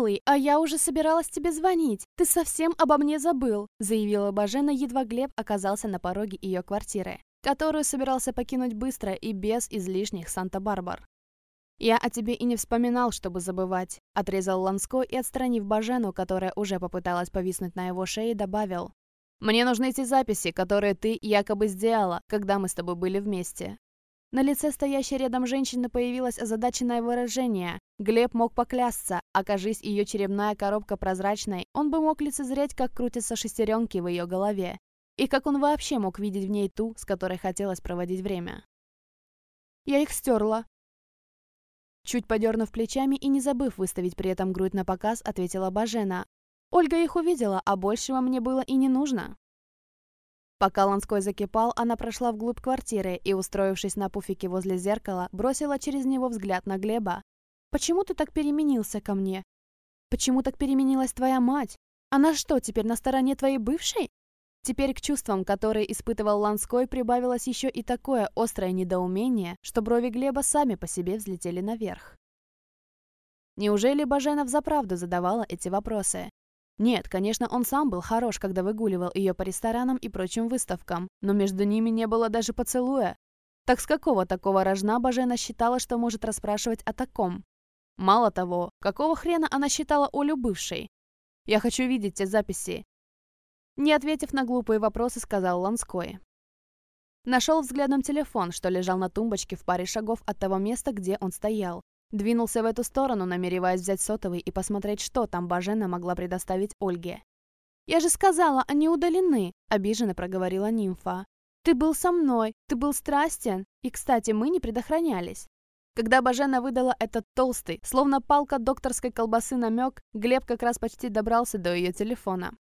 «Милый, а я уже собиралась тебе звонить. Ты совсем обо мне забыл», заявила Бажена, едва Глеб оказался на пороге ее квартиры, которую собирался покинуть быстро и без излишних Санта-Барбар. «Я о тебе и не вспоминал, чтобы забывать», — отрезал Ланской и, отстранив Бажену, которая уже попыталась повиснуть на его шее, добавил. «Мне нужны эти записи, которые ты якобы сделала, когда мы с тобой были вместе. На лице стоящей рядом женщины появилось озадаченное выражение. Глеб мог поклясться, окажись ее черепная коробка прозрачной, он бы мог лицезреть, как крутятся шестеренки в ее голове. И как он вообще мог видеть в ней ту, с которой хотелось проводить время. «Я их стерла». Чуть подернув плечами и не забыв выставить при этом грудь на показ, ответила Бажена. «Ольга их увидела, а большего мне было и не нужно». Пока Ланской закипал, она прошла вглубь квартиры и, устроившись на пуфике возле зеркала, бросила через него взгляд на Глеба. «Почему ты так переменился ко мне? Почему так переменилась твоя мать? Она что, теперь на стороне твоей бывшей?» Теперь к чувствам, которые испытывал Ланской, прибавилось еще и такое острое недоумение, что брови Глеба сами по себе взлетели наверх. Неужели Баженов заправду задавала эти вопросы? Нет, конечно, он сам был хорош, когда выгуливал ее по ресторанам и прочим выставкам, но между ними не было даже поцелуя. Так с какого такого рожна Бажена считала, что может расспрашивать о таком? Мало того, какого хрена она считала Олю бывшей? «Я хочу видеть те записи». Не ответив на глупые вопросы, сказал Ланской. Нашел взглядом телефон, что лежал на тумбочке в паре шагов от того места, где он стоял. Двинулся в эту сторону, намереваясь взять сотовый и посмотреть, что там Бажена могла предоставить Ольге. «Я же сказала, они удалены», — обиженно проговорила нимфа. «Ты был со мной, ты был страстен, и, кстати, мы не предохранялись». Когда Бажена выдала этот толстый, словно палка докторской колбасы намек, Глеб как раз почти добрался до ее телефона.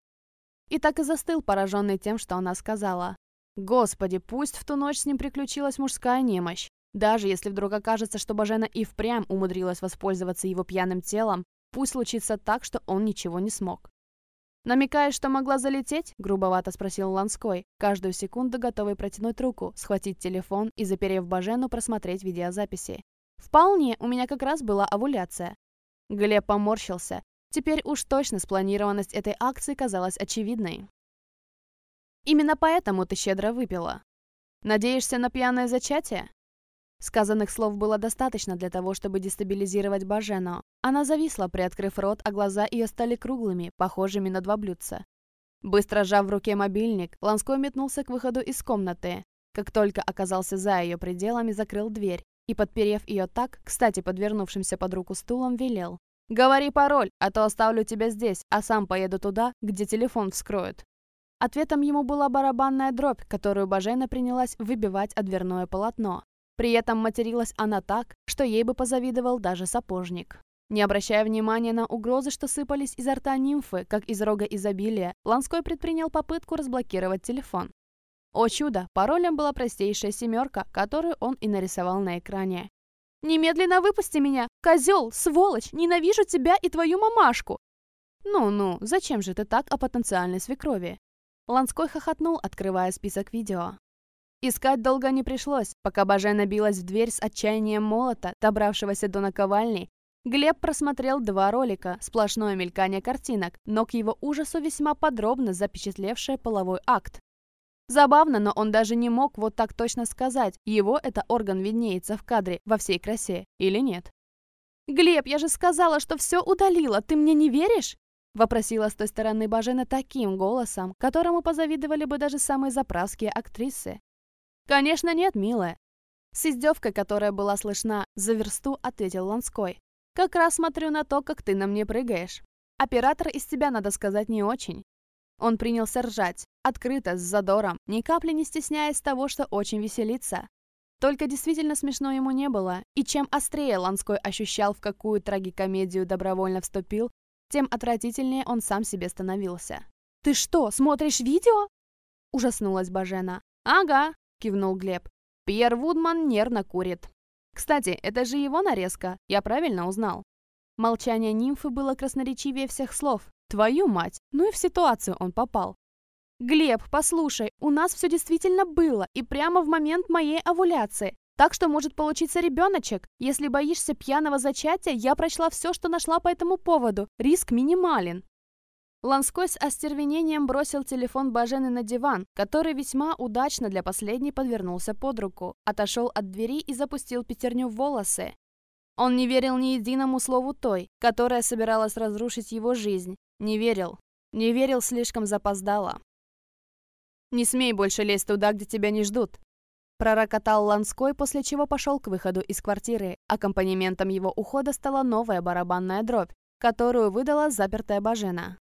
И так и застыл, пораженный тем, что она сказала. Господи, пусть в ту ночь с ним приключилась мужская немощь. Даже если вдруг окажется, что Бажена и впрямь умудрилась воспользоваться его пьяным телом, пусть случится так, что он ничего не смог. «Намекаешь, что могла залететь?» – грубовато спросил Ланской, каждую секунду готовый протянуть руку, схватить телефон и, заперев Бажену, просмотреть видеозаписи. «Вполне, у меня как раз была овуляция». Глеб поморщился. Теперь уж точно спланированность этой акции казалась очевидной. «Именно поэтому ты щедро выпила. Надеешься на пьяное зачатие?» Сказанных слов было достаточно для того, чтобы дестабилизировать Бажену. Она зависла, приоткрыв рот, а глаза ее стали круглыми, похожими на два блюдца. Быстро сжав в руке мобильник, Ланской метнулся к выходу из комнаты. Как только оказался за ее пределами, закрыл дверь и, подперев ее так, кстати, подвернувшимся под руку стулом, велел. «Говори пароль, а то оставлю тебя здесь, а сам поеду туда, где телефон вскроют». Ответом ему была барабанная дробь, которую Бажена принялась выбивать о дверное полотно. При этом материлась она так, что ей бы позавидовал даже сапожник. Не обращая внимания на угрозы, что сыпались изо рта нимфы, как из рога изобилия, Ланской предпринял попытку разблокировать телефон. О чудо, паролем была простейшая семерка, которую он и нарисовал на экране. «Немедленно выпусти меня! Козел! Сволочь! Ненавижу тебя и твою мамашку!» «Ну-ну, зачем же ты так о потенциальной свекрови?» Ланской хохотнул, открывая список видео. Искать долго не пришлось. Пока Бажена билась в дверь с отчаянием молота, добравшегося до наковальни, Глеб просмотрел два ролика, сплошное мелькание картинок, но к его ужасу весьма подробно запечатлевшее половой акт. Забавно, но он даже не мог вот так точно сказать, его это орган виднеется в кадре во всей красе или нет. «Глеб, я же сказала, что все удалила, ты мне не веришь?» Вопросила с той стороны Бажена таким голосом, которому позавидовали бы даже самые заправские актрисы. «Конечно нет, милая». С издевкой, которая была слышна за версту, ответил Ланской. «Как раз смотрю на то, как ты на мне прыгаешь. Оператор из тебя, надо сказать, не очень». Он принялся ржать, открыто, с задором, ни капли не стесняясь того, что очень веселится. Только действительно смешно ему не было, и чем острее Ланской ощущал, в какую трагикомедию добровольно вступил, тем отвратительнее он сам себе становился. «Ты что, смотришь видео?» Ужаснулась Бажена. «Ага, кивнул Глеб. Пьер Вудман нервно курит. Кстати, это же его нарезка, я правильно узнал. Молчание нимфы было красноречивее всех слов. Твою мать, ну и в ситуацию он попал. «Глеб, послушай, у нас все действительно было, и прямо в момент моей овуляции. Так что может получиться ребеночек. Если боишься пьяного зачатия, я прочла все, что нашла по этому поводу. Риск минимален. Ланской с остервенением бросил телефон Бажены на диван, который весьма удачно для последней подвернулся под руку, отошел от двери и запустил пятерню в волосы. Он не верил ни единому слову той, которая собиралась разрушить его жизнь. Не верил. Не верил слишком запоздало. «Не смей больше лезть туда, где тебя не ждут», Пророкотал Ланской, после чего пошел к выходу из квартиры. Аккомпанементом его ухода стала новая барабанная дробь, которую выдала запертая Бажена.